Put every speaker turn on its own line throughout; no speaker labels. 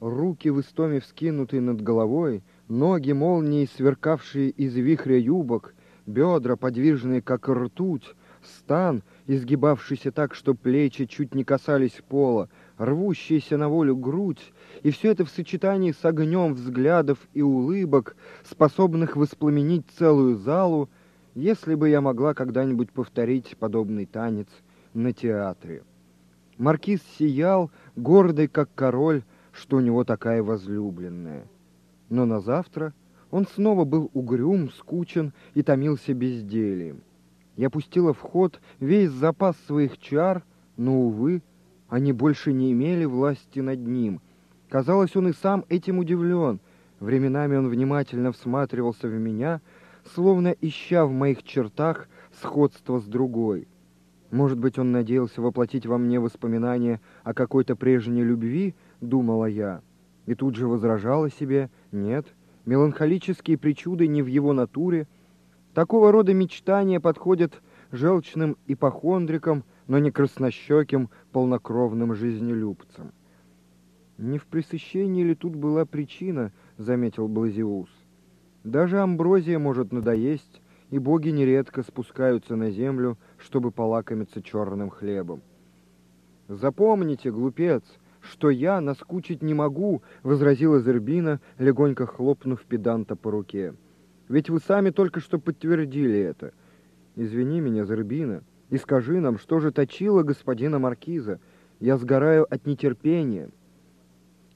Руки в истоме вскинутые над головой, ноги молнией, сверкавшие из вихря юбок, бедра, подвижные, как ртуть, стан, изгибавшийся так, что плечи чуть не касались пола, рвущаяся на волю грудь, и все это в сочетании с огнем взглядов и улыбок, способных воспламенить целую залу, если бы я могла когда-нибудь повторить подобный танец на театре. Маркиз сиял, гордый как король, что у него такая возлюбленная. Но на завтра он снова был угрюм, скучен и томился бездельем. Я пустила в ход весь запас своих чар, но, увы, они больше не имели власти над ним. Казалось, он и сам этим удивлен. Временами он внимательно всматривался в меня, словно ища в моих чертах сходство с другой. Может быть, он надеялся воплотить во мне воспоминания о какой-то прежней любви, думала я. И тут же возражала себе, нет, меланхолические причуды не в его натуре, Такого рода мечтания подходят желчным ипохондрикам, но не краснощеким, полнокровным жизнелюбцам. «Не в пресыщении ли тут была причина?» — заметил Блазиус. «Даже амброзия может надоесть, и боги нередко спускаются на землю, чтобы полакомиться черным хлебом». «Запомните, глупец, что я наскучить не могу», — возразила Зербина, легонько хлопнув педанта по руке. Ведь вы сами только что подтвердили это. Извини меня, Зербина, и скажи нам, что же точило господина Маркиза. Я сгораю от нетерпения.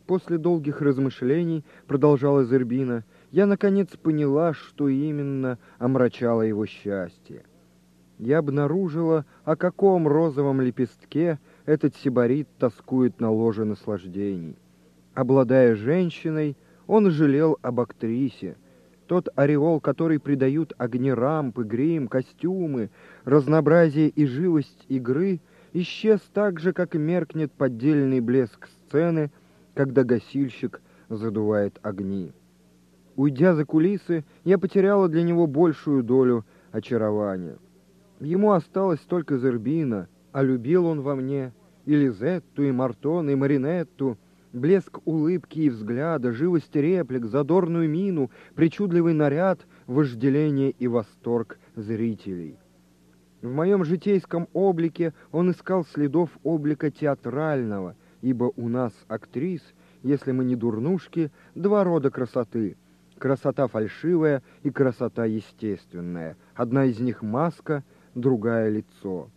После долгих размышлений, продолжала Зербина, я наконец поняла, что именно омрачало его счастье. Я обнаружила, о каком розовом лепестке этот сибарит тоскует на ложе наслаждений. Обладая женщиной, он жалел об актрисе, тот ореол, который придают огни рампы, грим, костюмы, разнообразие и живость игры, исчез так же, как меркнет поддельный блеск сцены, когда гасильщик задувает огни. Уйдя за кулисы, я потеряла для него большую долю очарования. Ему осталось только Зербина, а любил он во мне и Лизетту, и Мартон, и Маринетту — Блеск улыбки и взгляда, живость реплик, задорную мину, причудливый наряд, вожделение и восторг зрителей. В моем житейском облике он искал следов облика театрального, ибо у нас, актрис, если мы не дурнушки, два рода красоты. Красота фальшивая и красота естественная. Одна из них маска, другая лицо.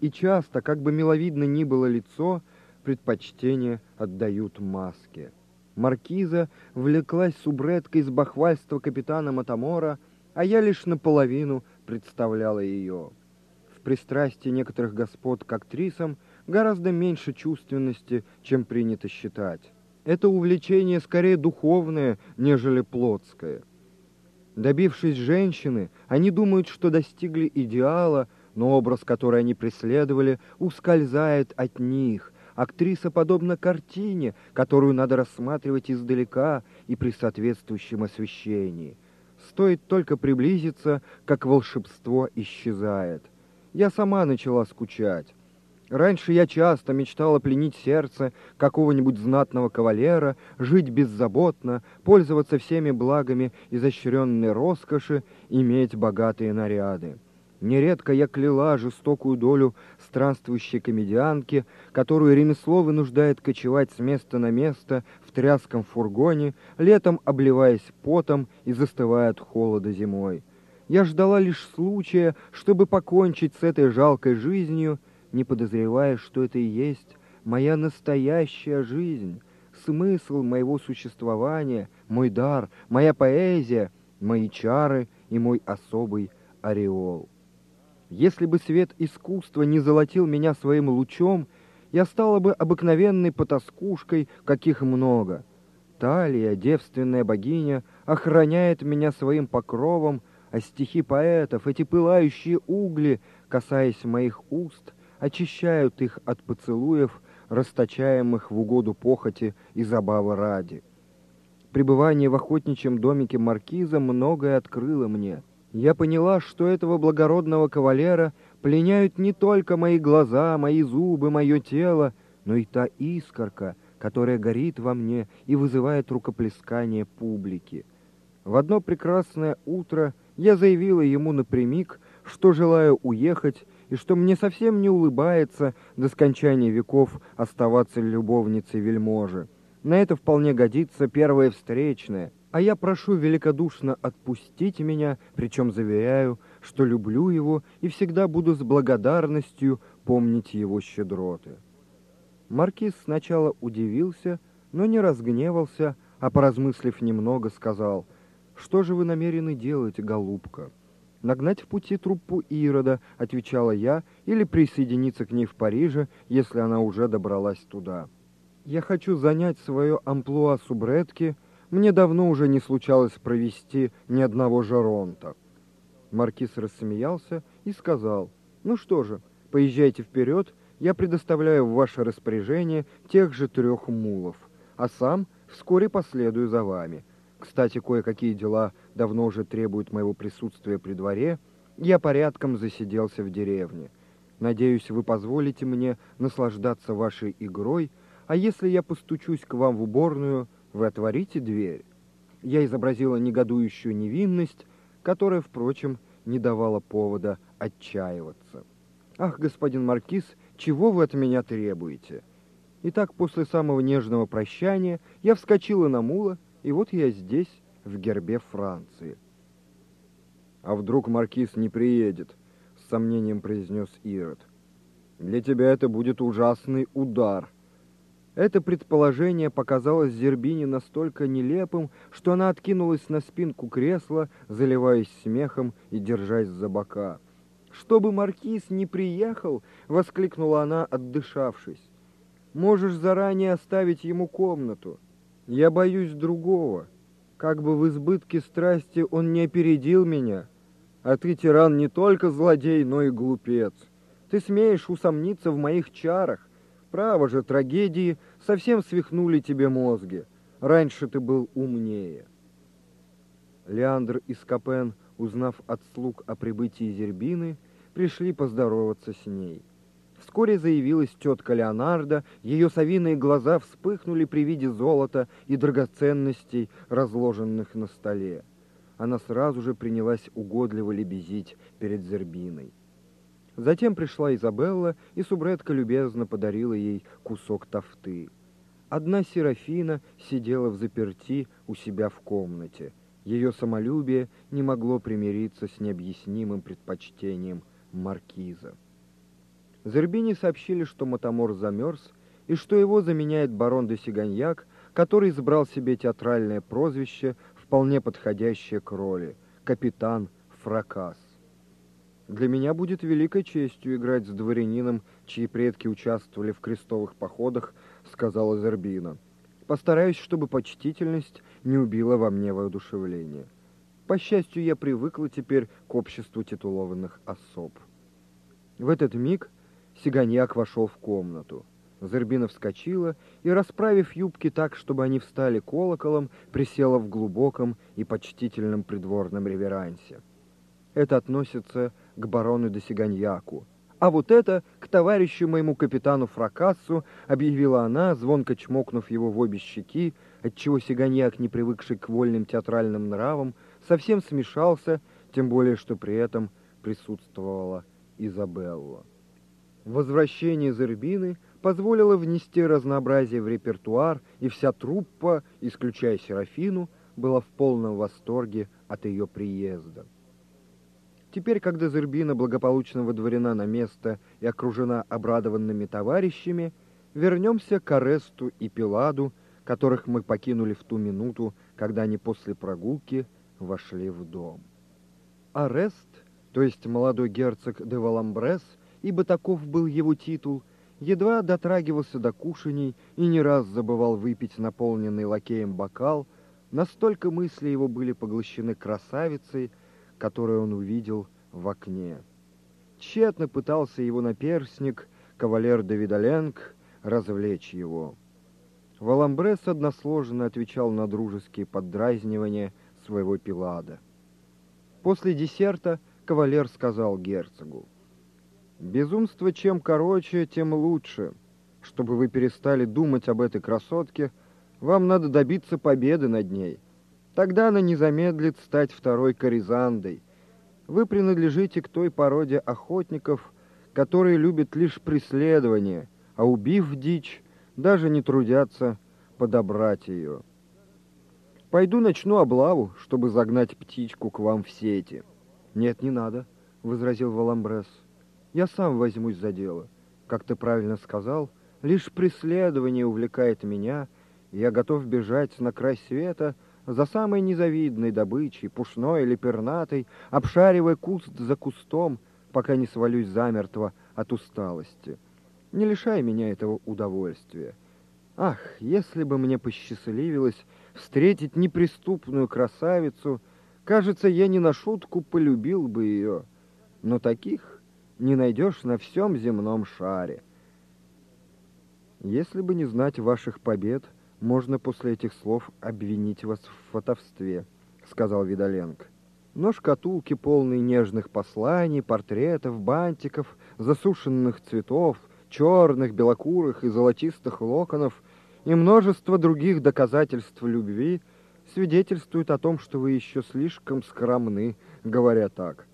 И часто, как бы миловидно ни было лицо, предпочтение отдают маске. Маркиза влеклась субреткой с бахвальства капитана Матамора, а я лишь наполовину представляла ее. В пристрастии некоторых господ к актрисам гораздо меньше чувственности, чем принято считать. Это увлечение скорее духовное, нежели плотское. Добившись женщины, они думают, что достигли идеала, но образ, который они преследовали, ускользает от них – Актриса подобна картине, которую надо рассматривать издалека и при соответствующем освещении. Стоит только приблизиться, как волшебство исчезает. Я сама начала скучать. Раньше я часто мечтала пленить сердце какого-нибудь знатного кавалера, жить беззаботно, пользоваться всеми благами изощренной роскоши, иметь богатые наряды. Нередко я кляла жестокую долю странствующей комедианки, которую ремесло вынуждает кочевать с места на место в тряском фургоне, летом обливаясь потом и застывая от холода зимой. Я ждала лишь случая, чтобы покончить с этой жалкой жизнью, не подозревая, что это и есть моя настоящая жизнь, смысл моего существования, мой дар, моя поэзия, мои чары и мой особый ореол. Если бы свет искусства не золотил меня своим лучом, я стала бы обыкновенной потаскушкой, каких много. Талия, девственная богиня, охраняет меня своим покровом, а стихи поэтов, эти пылающие угли, касаясь моих уст, очищают их от поцелуев, расточаемых в угоду похоти и забавы ради. Пребывание в охотничьем домике маркиза многое открыло мне — я поняла, что этого благородного кавалера пленяют не только мои глаза, мои зубы, мое тело, но и та искорка, которая горит во мне и вызывает рукоплескание публики. В одно прекрасное утро я заявила ему напрямик, что желаю уехать и что мне совсем не улыбается до скончания веков оставаться любовницей вельможи. На это вполне годится первая встречная, а я прошу великодушно отпустить меня, причем заверяю, что люблю его и всегда буду с благодарностью помнить его щедроты. Маркиз сначала удивился, но не разгневался, а, поразмыслив немного, сказал, «Что же вы намерены делать, голубка?» «Нагнать в пути труппу Ирода», — отвечала я, «или присоединиться к ней в Париже, если она уже добралась туда. Я хочу занять свое амплуа субретки, мне давно уже не случалось провести ни одного жаронта». Маркиз рассмеялся и сказал, «Ну что же, поезжайте вперед, я предоставляю в ваше распоряжение тех же трех мулов, а сам вскоре последую за вами. Кстати, кое-какие дела давно уже требуют моего присутствия при дворе, я порядком засиделся в деревне. Надеюсь, вы позволите мне наслаждаться вашей игрой, а если я постучусь к вам в уборную, вы отворите дверь. Я изобразила негодующую невинность, которая, впрочем, не давала повода отчаиваться. Ах, господин Маркиз, чего вы от меня требуете? Итак, после самого нежного прощания я вскочила на мула, и вот я здесь, в гербе Франции. А вдруг маркиз не приедет? С сомнением произнес Ирод. Для тебя это будет ужасный удар. Это предположение показалось Зербине настолько нелепым, что она откинулась на спинку кресла, заливаясь смехом и держась за бока. «Чтобы маркиз не приехал!» — воскликнула она, отдышавшись. «Можешь заранее оставить ему комнату. Я боюсь другого. Как бы в избытке страсти он не опередил меня. А ты, тиран, не только злодей, но и глупец. Ты смеешь усомниться в моих чарах. Право же, трагедии совсем свихнули тебе мозги. Раньше ты был умнее». Леандр и Скопен узнав от слуг о прибытии Зербины, пришли поздороваться с ней. Вскоре заявилась тетка Леонардо, ее совиные глаза вспыхнули при виде золота и драгоценностей, разложенных на столе. Она сразу же принялась угодливо лебезить перед Зербиной. Затем пришла Изабелла, и субретка любезно подарила ей кусок тофты. Одна Серафина сидела в заперти у себя в комнате — ее самолюбие не могло примириться с необъяснимым предпочтением маркиза. Зербини сообщили, что Матамор замерз, и что его заменяет барон де Сиганьяк, который избрал себе театральное прозвище, вполне подходящее к роли — капитан Фракас. Для меня будет великой честью играть с дворянином, чьи предки участвовали в крестовых походах, сказала Зербина. Постараюсь, чтобы почтительность не убила во мне воодушевление. По счастью, я привыкла теперь к обществу титулованных особ. В этот миг Сиганьяк вошел в комнату. Зербина вскочила и, расправив юбки так, чтобы они встали колоколом, присела в глубоком и почтительном придворном реверансе. Это относится к барону де Сиганьяку, а вот это к товарищу моему капитану Фракассу, объявила она, звонко чмокнув его в обе щеки, отчего Сиганьяк, не привыкший к вольным театральным нравам, совсем смешался, тем более, что при этом присутствовала Изабелла. Возвращение Зербины позволило внести разнообразие в репертуар, и вся труппа, исключая Серафину, была в полном восторге от ее приезда. Теперь, когда Зербина благополучно водворена на место и окружена обрадованными товарищами, вернемся к Аресту и Пиладу, которых мы покинули в ту минуту, когда они после прогулки вошли в дом. Арест, то есть молодой герцог де Валамбрес, ибо таков был его титул, едва дотрагивался до кушаний и не раз забывал выпить наполненный лакеем бокал, настолько мысли его были поглощены красавицей, которую он увидел в окне. Тщетно пытался его наперсник, кавалер Давидоленг, развлечь его. Валамбрес односложно отвечал на дружеские поддразнивания своего Пилада. После десерта кавалер сказал герцогу, «Безумство чем короче, тем лучше. Чтобы вы перестали думать об этой красотке, вам надо добиться победы над ней. Тогда она не замедлит стать второй Коризандой. Вы принадлежите к той породе охотников, которые любят лишь преследование, а убив дичь, даже не трудятся подобрать ее. Пойду начну облаву, чтобы загнать птичку к вам в сети. Нет, не надо, — возразил Валамбрес. Я сам возьмусь за дело. Как ты правильно сказал, лишь преследование увлекает меня, и я готов бежать на край света за самой незавидной добычей, пушной или пернатой, обшаривая куст за кустом, пока не свалюсь замертво от усталости. Не лишай меня этого удовольствия. Ах, если бы мне посчастливилось встретить неприступную красавицу, кажется, я не на шутку полюбил бы ее. Но таких не найдешь на всем земном шаре. Если бы не знать ваших побед, можно после этих слов обвинить вас в фотовстве, сказал Видоленко. Но шкатулки, полные нежных посланий, портретов, бантиков, засушенных цветов, черных, белокурых и золотистых локонов и множество других доказательств любви свидетельствуют о том, что вы еще слишком скромны, говоря так.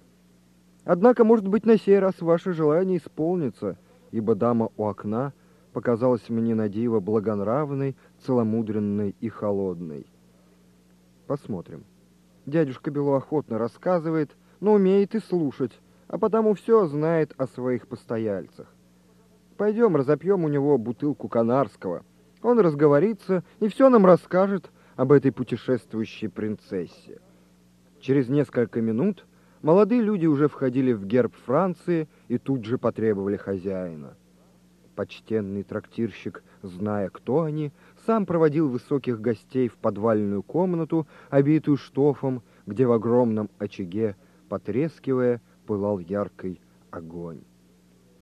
Однако, может быть, на сей раз ваше желание исполнится, ибо дама у окна показалась мне на диво благонравной, целомудренной и холодной. Посмотрим. Дядюшка Бело охотно рассказывает, но умеет и слушать, а потому все знает о своих постояльцах. Пойдем разопьем у него бутылку канарского. Он разговорится и все нам расскажет об этой путешествующей принцессе. Через несколько минут молодые люди уже входили в герб Франции и тут же потребовали хозяина. Почтенный трактирщик, зная, кто они, сам проводил высоких гостей в подвальную комнату, обитую штофом, где в огромном очаге, потрескивая, пылал яркий огонь.